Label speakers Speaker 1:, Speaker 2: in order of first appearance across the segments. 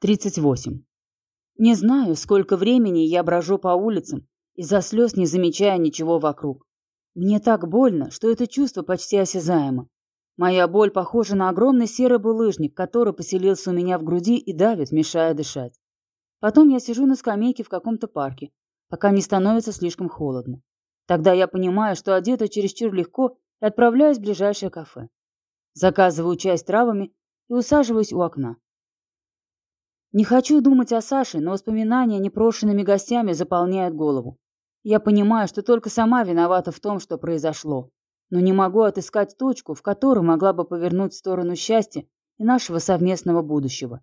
Speaker 1: 38. Не знаю, сколько времени я брожу по улицам, из-за слез не замечая ничего вокруг. Мне так больно, что это чувство почти осязаемо. Моя боль похожа на огромный серый булыжник, который поселился у меня в груди и давит, мешая дышать. Потом я сижу на скамейке в каком-то парке, пока не становится слишком холодно. Тогда я понимаю, что одета чересчур легко и отправляюсь в ближайшее кафе. Заказываю чай с травами и усаживаюсь у окна. Не хочу думать о Саше, но воспоминания непрошенными гостями заполняют голову. Я понимаю, что только сама виновата в том, что произошло, но не могу отыскать точку, в которой могла бы повернуть в сторону счастья и нашего совместного будущего.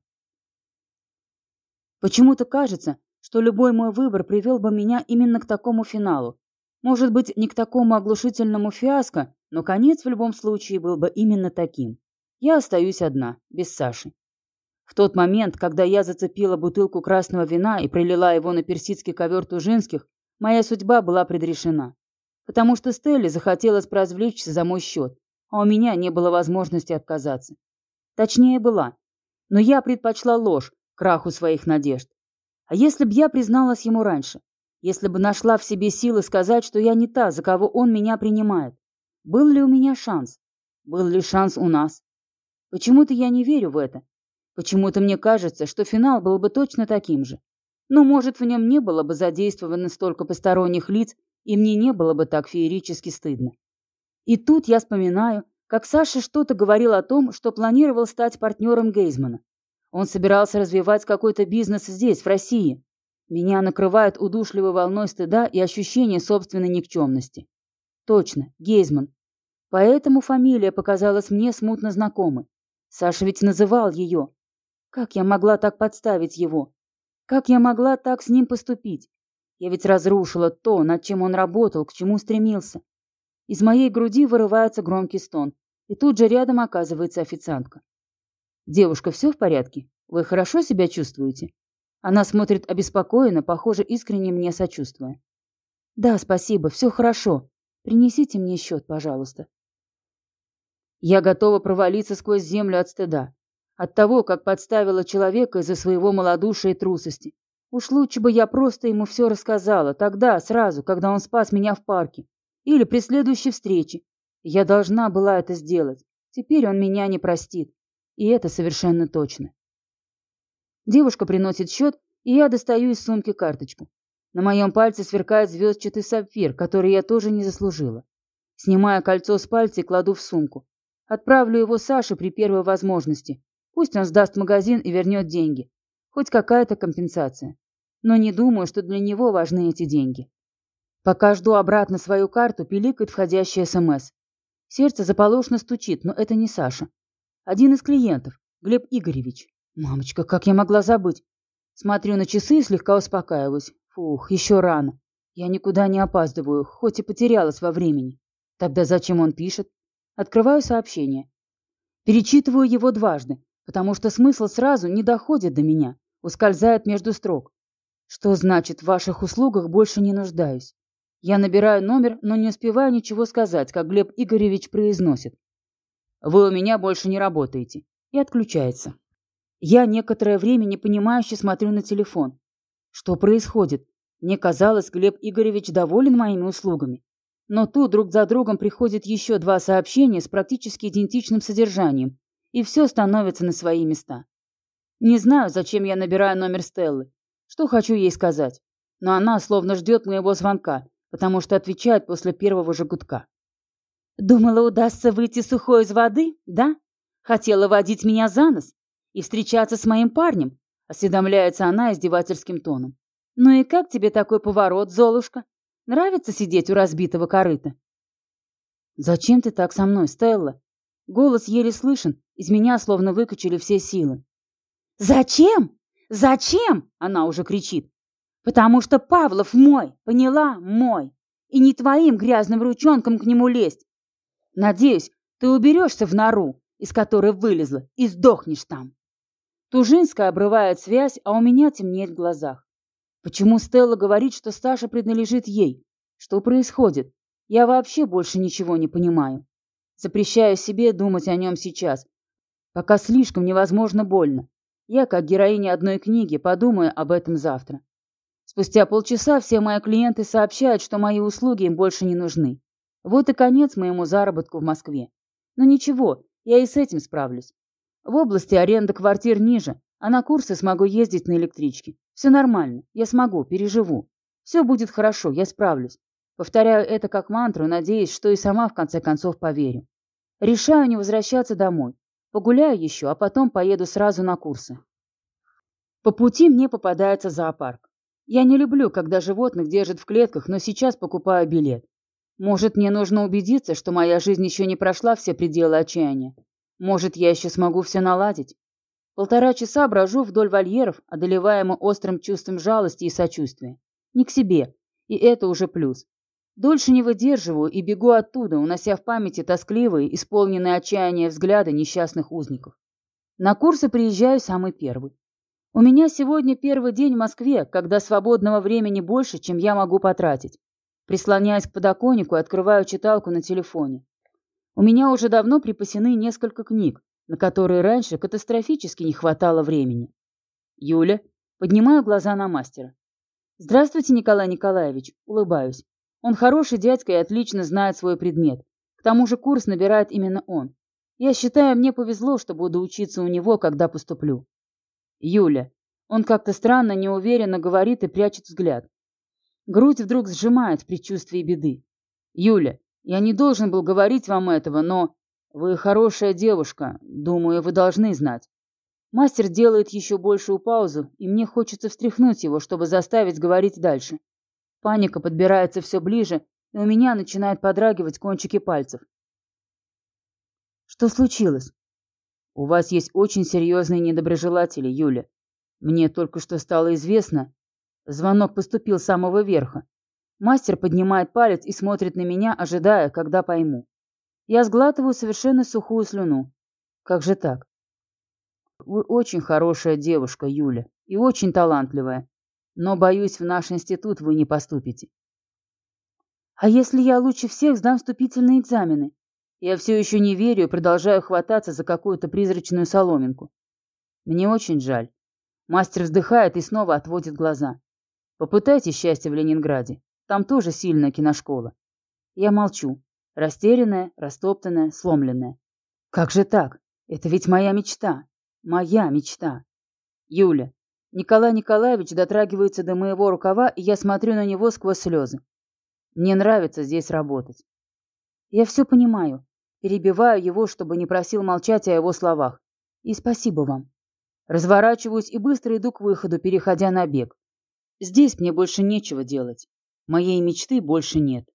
Speaker 1: Почему-то кажется, что любой мой выбор привел бы меня именно к такому финалу. Может быть, не к такому оглушительному фиаско, но конец в любом случае был бы именно таким. Я остаюсь одна, без Саши. В тот момент, когда я зацепила бутылку красного вина и прилила его на персидский ковер Тужинских, моя судьба была предрешена. Потому что Стелле захотелось поразвлечься за мой счет, а у меня не было возможности отказаться. Точнее, была. Но я предпочла ложь краху своих надежд. А если б я призналась ему раньше? Если бы нашла в себе силы сказать, что я не та, за кого он меня принимает? Был ли у меня шанс? Был ли шанс у нас? Почему-то я не верю в это. Почему-то мне кажется, что финал был бы точно таким же. Но, может, в нем не было бы задействовано столько посторонних лиц, и мне не было бы так феерически стыдно. И тут я вспоминаю, как Саша что-то говорил о том, что планировал стать партнером Гейзмана. Он собирался развивать какой-то бизнес здесь, в России. Меня накрывает удушливой волной стыда и ощущение собственной никчемности. Точно, Гейзман. Поэтому фамилия показалась мне смутно знакомой. Саша ведь называл ее. Как я могла так подставить его? Как я могла так с ним поступить? Я ведь разрушила то, над чем он работал, к чему стремился. Из моей груди вырывается громкий стон, и тут же рядом оказывается официантка. «Девушка, все в порядке? Вы хорошо себя чувствуете?» Она смотрит обеспокоенно, похоже, искренне мне сочувствуя. «Да, спасибо, все хорошо. Принесите мне счет, пожалуйста». Я готова провалиться сквозь землю от стыда. От того, как подставила человека из-за своего малодушия и трусости. Уж лучше бы я просто ему все рассказала, тогда, сразу, когда он спас меня в парке. Или при следующей встрече. Я должна была это сделать. Теперь он меня не простит. И это совершенно точно. Девушка приносит счет, и я достаю из сумки карточку. На моем пальце сверкает звездчатый сапфир, который я тоже не заслужила. Снимаю кольцо с пальца и кладу в сумку. Отправлю его Саше при первой возможности. Пусть он сдаст магазин и вернет деньги. Хоть какая-то компенсация. Но не думаю, что для него важны эти деньги. Пока жду обратно свою карту, пиликает входящий СМС. Сердце заполошно стучит, но это не Саша. Один из клиентов, Глеб Игоревич. Мамочка, как я могла забыть? Смотрю на часы и слегка успокаиваюсь. Фух, еще рано. Я никуда не опаздываю, хоть и потерялась во времени. Тогда зачем он пишет? Открываю сообщение. Перечитываю его дважды, потому что смысл сразу не доходит до меня, ускользает между строк. Что значит, в ваших услугах больше не нуждаюсь? Я набираю номер, но не успеваю ничего сказать, как Глеб Игоревич произносит. Вы у меня больше не работаете. И отключается. Я некоторое время непонимающе смотрю на телефон. Что происходит? Мне казалось, Глеб Игоревич доволен моими услугами. Но тут друг за другом приходят еще два сообщения с практически идентичным содержанием, и все становится на свои места. Не знаю, зачем я набираю номер Стеллы, что хочу ей сказать, но она словно ждет моего звонка, потому что отвечает после первого же гудка. Думала, удастся выйти сухой из воды, да? Хотела водить меня за нос и встречаться с моим парнем, осведомляется она издевательским тоном. Ну и как тебе такой поворот, Золушка? Нравится сидеть у разбитого корыта? Зачем ты так со мной, Стелла? Голос еле слышен, из меня словно выкачали все силы. «Зачем? Зачем?» — она уже кричит. «Потому что Павлов мой, поняла? Мой. И не твоим грязным ручонком к нему лезть. Надеюсь, ты уберешься в нору, из которой вылезла, и сдохнешь там». Тужинская обрывает связь, а у меня темнеет в глазах. Почему Стелла говорит, что Саша принадлежит ей? Что происходит? Я вообще больше ничего не понимаю. Запрещаю себе думать о нем сейчас, пока слишком невозможно больно. Я, как героиня одной книги, подумаю об этом завтра. Спустя полчаса все мои клиенты сообщают, что мои услуги им больше не нужны. Вот и конец моему заработку в Москве. Но ничего, я и с этим справлюсь. В области аренда квартир ниже, а на курсы смогу ездить на электричке. Все нормально, я смогу, переживу. Все будет хорошо, я справлюсь. Повторяю это как мантру, надеясь, что и сама в конце концов поверю. Решаю не возвращаться домой. Погуляю еще, а потом поеду сразу на курсы. По пути мне попадается зоопарк. Я не люблю, когда животных держат в клетках, но сейчас покупаю билет. Может, мне нужно убедиться, что моя жизнь еще не прошла все пределы отчаяния. Может, я еще смогу все наладить. Полтора часа брожу вдоль вольеров, одолеваемо острым чувством жалости и сочувствия. Не к себе. И это уже плюс. Дольше не выдерживаю и бегу оттуда, унося в памяти тоскливые, исполненные отчаяния взгляды несчастных узников. На курсы приезжаю самый первый. У меня сегодня первый день в Москве, когда свободного времени больше, чем я могу потратить. Прислоняясь к подоконнику, открываю читалку на телефоне. У меня уже давно припасены несколько книг, на которые раньше катастрофически не хватало времени. Юля, поднимаю глаза на мастера. Здравствуйте, Николай Николаевич, улыбаюсь. Он хороший дядька и отлично знает свой предмет. К тому же курс набирает именно он. Я считаю, мне повезло, что буду учиться у него, когда поступлю. Юля. Он как-то странно, неуверенно говорит и прячет взгляд. Грудь вдруг сжимает в предчувствии беды. Юля, я не должен был говорить вам этого, но... Вы хорошая девушка, думаю, вы должны знать. Мастер делает еще большую паузу, и мне хочется встряхнуть его, чтобы заставить говорить дальше. Паника подбирается все ближе, и у меня начинают подрагивать кончики пальцев. Что случилось? У вас есть очень серьезные недоброжелатели, Юля. Мне только что стало известно. Звонок поступил с самого верха. Мастер поднимает палец и смотрит на меня, ожидая, когда пойму. Я сглатываю совершенно сухую слюну. Как же так? Вы очень хорошая девушка, Юля, и очень талантливая. Но, боюсь, в наш институт вы не поступите. А если я лучше всех сдам вступительные экзамены? Я все еще не верю продолжаю хвататься за какую-то призрачную соломинку. Мне очень жаль. Мастер вздыхает и снова отводит глаза. Попытайте счастье в Ленинграде. Там тоже сильная киношкола. Я молчу. Растерянная, растоптанная, сломленная. Как же так? Это ведь моя мечта. Моя мечта. Юля, Николай Николаевич дотрагивается до моего рукава, и я смотрю на него сквозь слезы. Мне нравится здесь работать. Я все понимаю. Перебиваю его, чтобы не просил молчать о его словах. И спасибо вам. Разворачиваюсь и быстро иду к выходу, переходя на бег. Здесь мне больше нечего делать. Моей мечты больше нет.